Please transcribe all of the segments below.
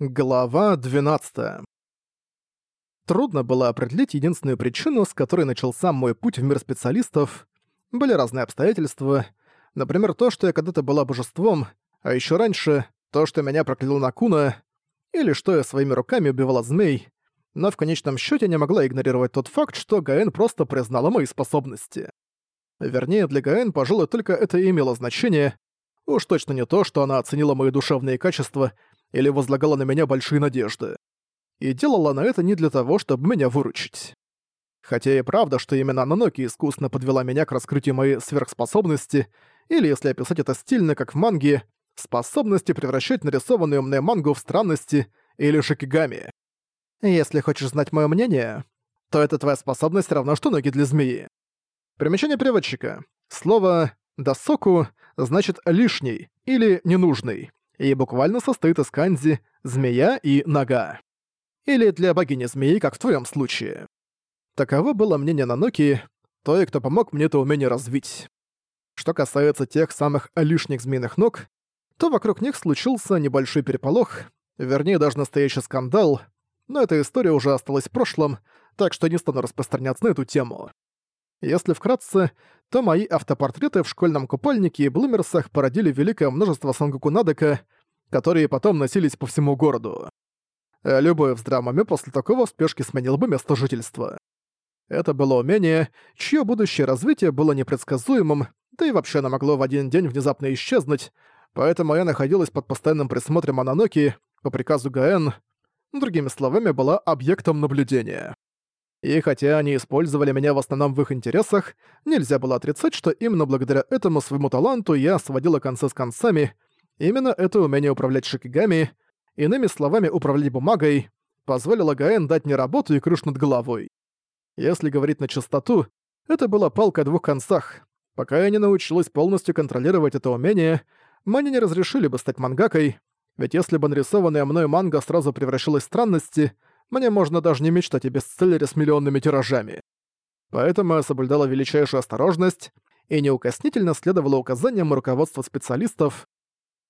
Глава 12. Трудно было определить единственную причину, с которой начался мой путь в мир специалистов. Были разные обстоятельства. Например, то, что я когда-то была божеством, а еще раньше то, что меня прокляла Накуна, или что я своими руками убивала змей. Но в конечном счете не могла игнорировать тот факт, что Гаэн просто признала мои способности. Вернее, для Гаэн, пожалуй, только это и имело значение. Уж точно не то, что она оценила мои душевные качества или возлагала на меня большие надежды. И делала она это не для того, чтобы меня выручить. Хотя и правда, что именно Наноки искусно подвела меня к раскрытию моей сверхспособности, или, если описать это стильно, как в манге, способности превращать нарисованную мне мангу в странности или шикигами. Если хочешь знать мое мнение, то эта твоя способность равна что ноги для змеи. Примечание переводчика. Слово «досоку» значит «лишний» или «ненужный» и буквально состоит из канзи «змея» и «нога». Или для богини змеи, как в твоем случае. Таково было мнение Наноки, той, кто помог мне это умение развить. Что касается тех самых лишних змеиных ног, то вокруг них случился небольшой переполох, вернее даже настоящий скандал, но эта история уже осталась в прошлом, так что не стану распространяться на эту тему. Если вкратце, то мои автопортреты в школьном купальнике и блумерсах породили великое множество Сангоку Надека, которые потом носились по всему городу. Любой в здравом после такого в спешке сменил бы место жительства. Это было умение, чье будущее развитие было непредсказуемым, да и вообще оно могло в один день внезапно исчезнуть, поэтому я находилась под постоянным присмотром Ананоки по приказу Гаэн, другими словами, была объектом наблюдения. И хотя они использовали меня в основном в их интересах, нельзя было отрицать, что именно благодаря этому своему таланту я сводила концы с концами. Именно это умение управлять шикигами, иными словами, управлять бумагой, позволило Гаэн дать мне работу и крыш над головой. Если говорить на чистоту, это была палка о двух концах. Пока я не научилась полностью контролировать это умение, мне не разрешили бы стать мангакой, ведь если бы нарисованная мной манга сразу превращалась в странности — мне можно даже не мечтать о бестселлере с миллионными тиражами. Поэтому я соблюдала величайшую осторожность и неукоснительно следовала указаниям руководства специалистов.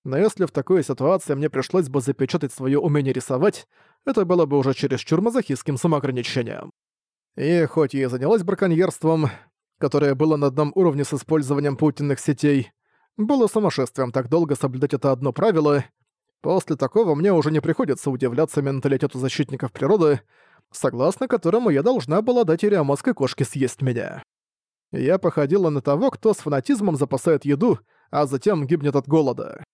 Но если в такой ситуации мне пришлось бы запечатать свое умение рисовать, это было бы уже чересчур мазохистским самоограничением. И хоть я занялась браконьерством, которое было на одном уровне с использованием паутинных сетей, было сумасшествием так долго соблюдать это одно правило, После такого мне уже не приходится удивляться менталитету защитников природы, согласно которому я должна была дать ириамоской кошке съесть меня. Я походила на того, кто с фанатизмом запасает еду, а затем гибнет от голода.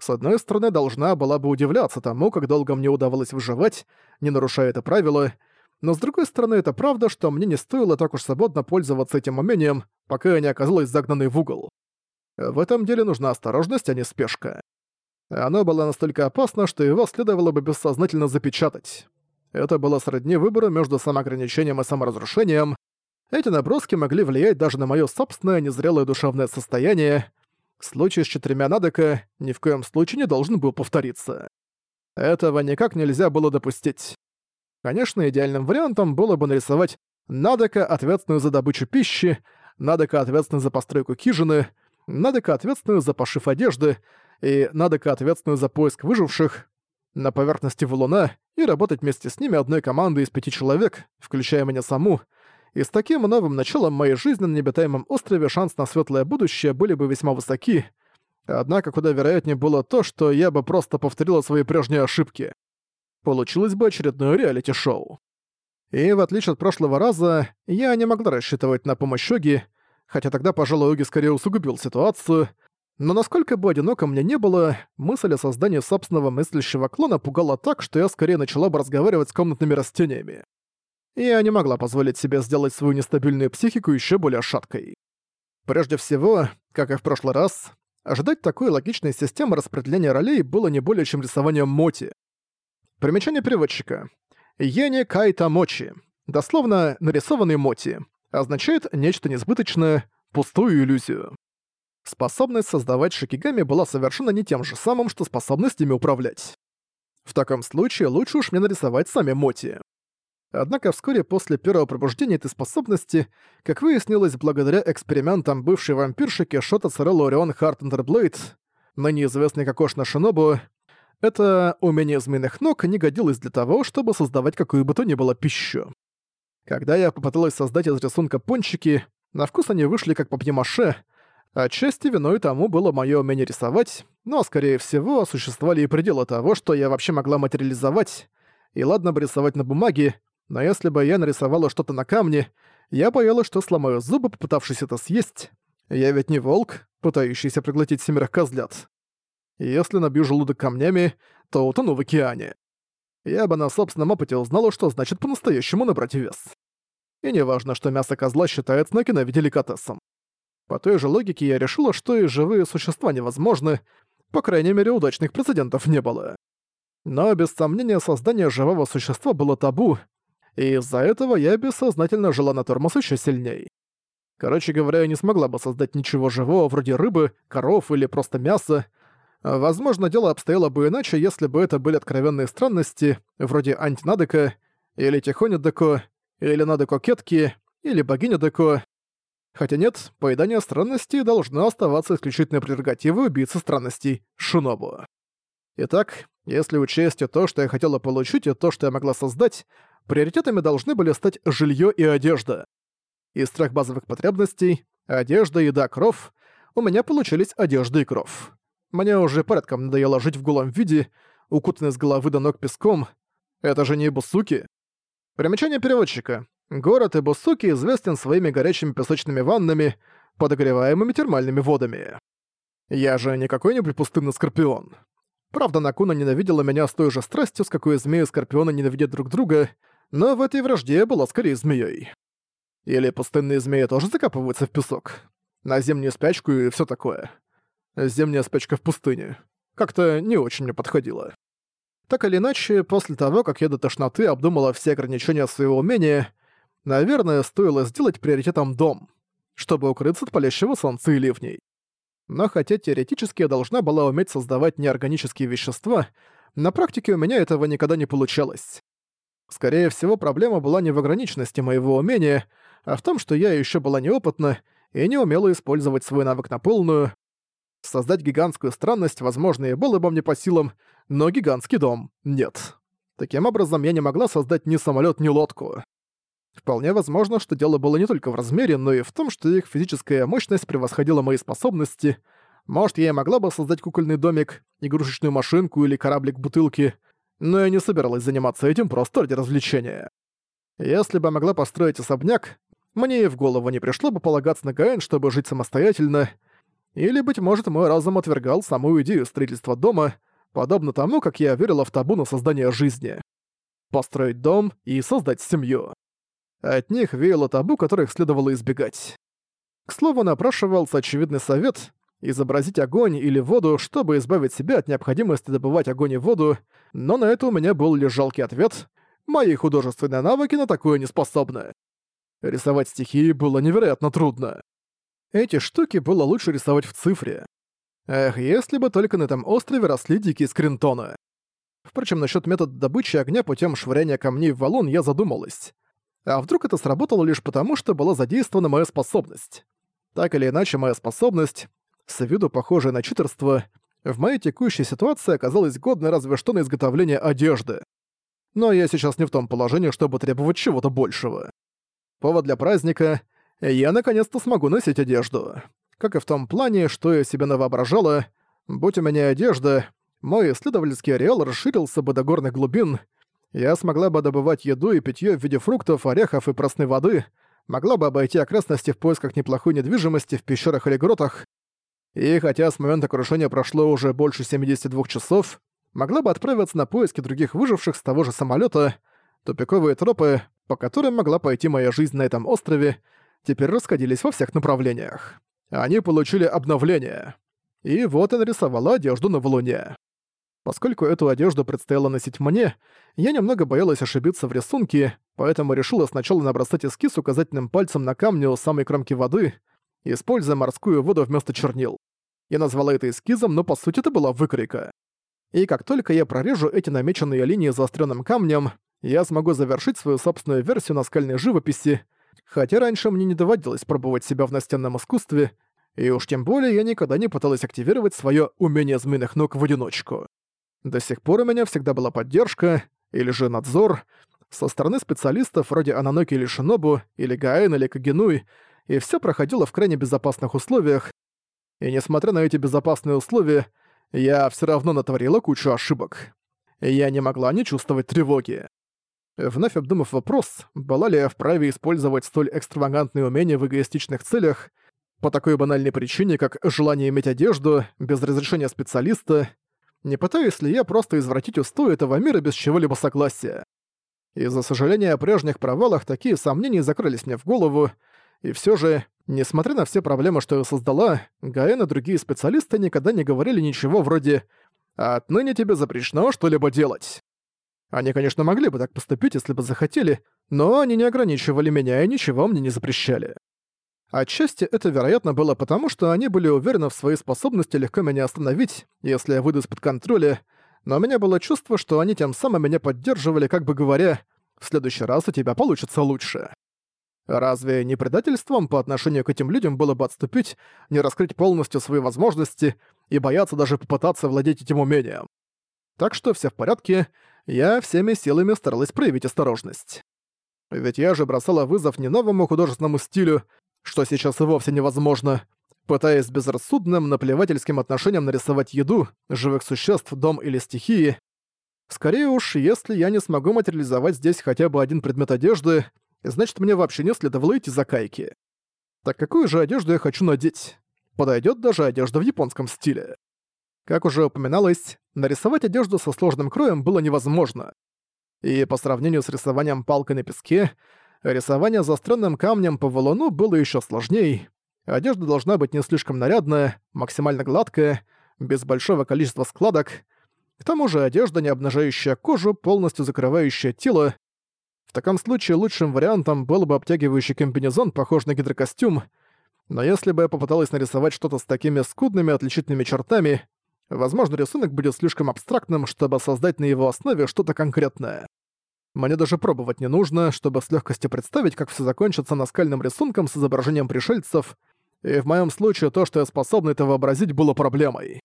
С одной стороны, должна была бы удивляться тому, как долго мне удавалось выживать, не нарушая это правило, но с другой стороны, это правда, что мне не стоило так уж свободно пользоваться этим умением, пока я не оказалась загнанной в угол. В этом деле нужна осторожность, а не спешка. Оно было настолько опасно, что его следовало бы бессознательно запечатать. Это было сродни выбору между самоограничением и саморазрушением. Эти наброски могли влиять даже на моё собственное незрелое душевное состояние. Случай с четырьмя Надека ни в коем случае не должен был повториться. Этого никак нельзя было допустить. Конечно, идеальным вариантом было бы нарисовать Надека, ответственную за добычу пищи, Надека, ответственную за постройку хижины, Надека, ответственную за пошив одежды, и Надека ответственную за поиск выживших на поверхности валуна и работать вместе с ними одной командой из пяти человек, включая меня саму, и с таким новым началом моей жизни на необитаемом острове шанс на светлое будущее были бы весьма высоки, однако куда вероятнее было то, что я бы просто повторила свои прежние ошибки. Получилось бы очередное реалити-шоу. И в отличие от прошлого раза, я не могла рассчитывать на помощь Оги, хотя тогда, пожалуй, Оги скорее усугубил ситуацию, но насколько бы одиноко мне не было, мысль о создании собственного мыслящего клона пугала так, что я скорее начала бы разговаривать с комнатными растениями. Я не могла позволить себе сделать свою нестабильную психику еще более шаткой. Прежде всего, как и в прошлый раз, ожидать такой логичной системы распределения ролей было не более чем рисованием моти. Примечание переводчика. Йене кайта мочи. Дословно «нарисованный моти» означает нечто несбыточное, пустую иллюзию. Способность создавать шикигами была совершенно не тем же самым, что способность ими управлять. В таком случае лучше уж мне нарисовать сами Моти. Однако вскоре после первого пробуждения этой способности, как выяснилось благодаря экспериментам бывшей вампирши Кешота Царелла Орион Харт Андерблейд, на неизвестный как Ошна Шинобу, Это умение змеиных ног не годилось для того, чтобы создавать какую бы то ни было пищу. Когда я попыталась создать из рисунка пончики, на вкус они вышли как папье-маше, отчасти виной тому было моё умение рисовать, но, скорее всего, существовали и пределы того, что я вообще могла материализовать. И ладно бы рисовать на бумаге, но если бы я нарисовала что-то на камне, я боялась, что сломаю зубы, попытавшись это съесть. Я ведь не волк, пытающийся проглотить семерых козлят. Если набью желудок камнями, то утону в океане. Я бы на собственном опыте узнала, что значит по-настоящему набрать вес. И не важно, что мясо козла считается на кинове. По той же логике я решила, что и живые существа невозможны, по крайней мере, удачных прецедентов не было. Но без сомнения создание живого существа было табу, и из-за этого я бессознательно жила на тормоз еще сильней. Короче говоря, я не смогла бы создать ничего живого вроде рыбы, коров или просто мяса. Возможно, дело обстояло бы иначе, если бы это были откровенные странности, вроде антинадека, или тихоня деко, или надеко кетки, или богиня деко, Хотя нет, поедание странностей должно оставаться исключительной прерогативой убийцы странностей Шинобу. Итак, если учесть и то, что я хотела получить, и то, что я могла создать, приоритетами должны были стать жилье и одежда. Из трех базовых потребностей — одежда, еда, кров — у меня получились одежда и кров. Мне уже порядком надоело жить в голом виде, укутанный с головы до ног песком. Это же не Бусуки. Примечание переводчика. Город Ибусуки известен своими горячими песочными ваннами, подогреваемыми термальными водами. Я же не какой-нибудь пустынный скорпион. Правда, Накуна ненавидела меня с той же страстью, с какой змеи и скорпионы ненавидят друг друга, но в этой вражде была скорее змеей. Или пустынные змеи тоже закапываются в песок? На зимнюю спячку и все такое. Зимняя спячка в пустыне. Как-то не очень мне подходило. Так или иначе, после того, как я до тошноты обдумала все ограничения своего умения, Наверное, стоило сделать приоритетом дом, чтобы укрыться от палящего солнца и ливней. Но хотя теоретически я должна была уметь создавать неорганические вещества, на практике у меня этого никогда не получалось. Скорее всего, проблема была не в ограниченности моего умения, а в том, что я еще была неопытна и не умела использовать свой навык на полную. Создать гигантскую странность, возможно, и было бы мне по силам, но гигантский дом — нет. Таким образом, я не могла создать ни самолет, ни лодку. Вполне возможно, что дело было не только в размере, но и в том, что их физическая мощность превосходила мои способности. Может, я и могла бы создать кукольный домик, игрушечную машинку или кораблик бутылки, но я не собиралась заниматься этим просто ради развлечения. Если бы могла построить особняк, мне и в голову не пришло бы полагаться на Гаэн, чтобы жить самостоятельно, или, быть может, мой разум отвергал саму идею строительства дома, подобно тому, как я верила в табу на создание жизни. Построить дом и создать семью. От них веяло табу, которых следовало избегать. К слову, напрашивался очевидный совет изобразить огонь или воду, чтобы избавить себя от необходимости добывать огонь и воду, но на это у меня был лишь жалкий ответ «Мои художественные навыки на такое не способны». Рисовать стихии было невероятно трудно. Эти штуки было лучше рисовать в цифре. Эх, если бы только на этом острове росли дикие скринтоны. Впрочем, насчет метода добычи огня путем швыряния камней в валун я задумалась. А вдруг это сработало лишь потому, что была задействована моя способность? Так или иначе, моя способность, с виду похожая на читерство, в моей текущей ситуации оказалась годной разве что на изготовление одежды. Но я сейчас не в том положении, чтобы требовать чего-то большего. Повод для праздника — я наконец-то смогу носить одежду. Как и в том плане, что я себе навоображала, будь у меня одежда, мой исследовательский ареал расширился бы до горных глубин — я смогла бы добывать еду и питье в виде фруктов, орехов и пресной воды, могла бы обойти окрестности в поисках неплохой недвижимости в пещерах или гротах, и хотя с момента крушения прошло уже больше 72 часов, могла бы отправиться на поиски других выживших с того же самолета. Тупиковые тропы, по которым могла пойти моя жизнь на этом острове, теперь расходились во всех направлениях. Они получили обновление. И вот я нарисовала одежду на валуне. Поскольку эту одежду предстояло носить мне, я немного боялась ошибиться в рисунке, поэтому решила сначала набросать эскиз указательным пальцем на камне у самой кромки воды, используя морскую воду вместо чернил. Я назвала это эскизом, но по сути это была выкройка. И как только я прорежу эти намеченные линии заостренным камнем, я смогу завершить свою собственную версию наскальной живописи, хотя раньше мне не доводилось пробовать себя в настенном искусстве, и уж тем более я никогда не пыталась активировать свое умение змеиных ног в одиночку. До сих пор у меня всегда была поддержка, или же надзор, со стороны специалистов вроде Ананоки или Шинобу, или Гаэн или Кагенуй, и все проходило в крайне безопасных условиях. И несмотря на эти безопасные условия, я все равно натворила кучу ошибок. Я не могла не чувствовать тревоги. Вновь обдумав вопрос, была ли я вправе использовать столь экстравагантные умения в эгоистичных целях, по такой банальной причине, как желание иметь одежду без разрешения специалиста, не пытаюсь ли я просто извратить устои этого мира без чего-либо согласия. Из-за сожаления о прежних провалах такие сомнения закрылись мне в голову, и все же, несмотря на все проблемы, что я создала, Гаэн и другие специалисты никогда не говорили ничего вроде «отныне тебе запрещено что-либо делать». Они, конечно, могли бы так поступить, если бы захотели, но они не ограничивали меня и ничего мне не запрещали. Отчасти это, вероятно, было потому, что они были уверены в своей способности легко меня остановить, если я выйду из-под контроля, но у меня было чувство, что они тем самым меня поддерживали, как бы говоря, «В следующий раз у тебя получится лучше». Разве не предательством по отношению к этим людям было бы отступить, не раскрыть полностью свои возможности и бояться даже попытаться владеть этим умением? Так что все в порядке, я всеми силами старалась проявить осторожность. Ведь я же бросала вызов не новому художественному стилю, что сейчас и вовсе невозможно, пытаясь безрассудным, наплевательским отношением нарисовать еду, живых существ, дом или стихии. Скорее уж, если я не смогу материализовать здесь хотя бы один предмет одежды, значит мне вообще не следовало идти за кайки. Так какую же одежду я хочу надеть? Подойдет даже одежда в японском стиле. Как уже упоминалось, нарисовать одежду со сложным кроем было невозможно. И по сравнению с рисованием палкой на песке, рисование заостренным камнем по валуну было еще сложнее. Одежда должна быть не слишком нарядная, максимально гладкая, без большого количества складок. К тому же одежда, не обнажающая кожу, полностью закрывающая тело. В таком случае лучшим вариантом был бы обтягивающий комбинезон, похож на гидрокостюм, но если бы я попыталась нарисовать что-то с такими скудными отличительными чертами, возможно, рисунок будет слишком абстрактным, чтобы создать на его основе что-то конкретное. Мне даже пробовать не нужно, чтобы с легкостью представить, как все закончится наскальным рисунком с изображением пришельцев, и в моем случае то, что я способна это вообразить, было проблемой.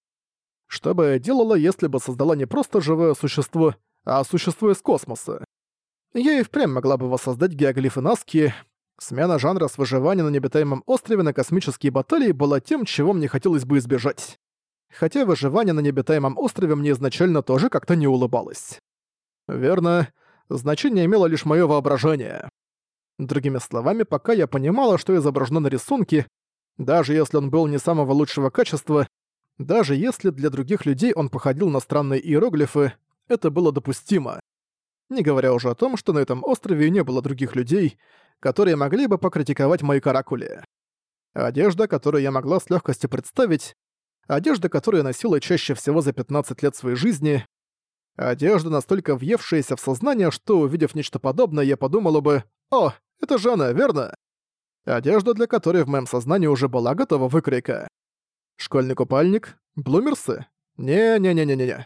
Что бы я делала, если бы создала не просто живое существо, а существо из космоса? Я и впрямь могла бы воссоздать геоглифы Наски. Смена жанра с выживания на необитаемом острове на космические баталии была тем, чего мне хотелось бы избежать. Хотя выживание на необитаемом острове мне изначально тоже как-то не улыбалось. Верно, значение имело лишь моё воображение. Другими словами, пока я понимала, что изображено на рисунке, даже если он был не самого лучшего качества, даже если для других людей он походил на странные иероглифы, это было допустимо. Не говоря уже о том, что на этом острове не было других людей, которые могли бы покритиковать мои каракули. Одежда, которую я могла с легкостью представить, одежда, которую я носила чаще всего за 15 лет своей жизни, одежда, настолько въевшаяся в сознание, что, увидев нечто подобное, я подумала бы «О, это же она, верно?» Одежда, для которой в моем сознании уже была готова выкройка. Школьный купальник? Блумерсы? Не-не-не-не-не.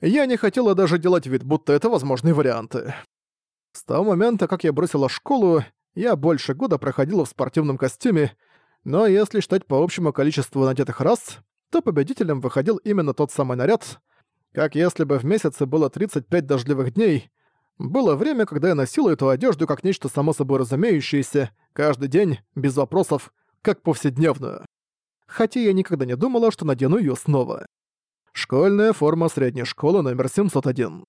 Я не хотела даже делать вид, будто это возможные варианты. С того момента, как я бросила школу, я больше года проходила в спортивном костюме, но если считать по общему количеству надетых раз, то победителем выходил именно тот самый наряд, как если бы в месяце было 35 дождливых дней, было время, когда я носила эту одежду как нечто само собой разумеющееся, каждый день, без вопросов, как повседневную. Хотя я никогда не думала, что надену её снова. Школьная форма средней школы номер 701.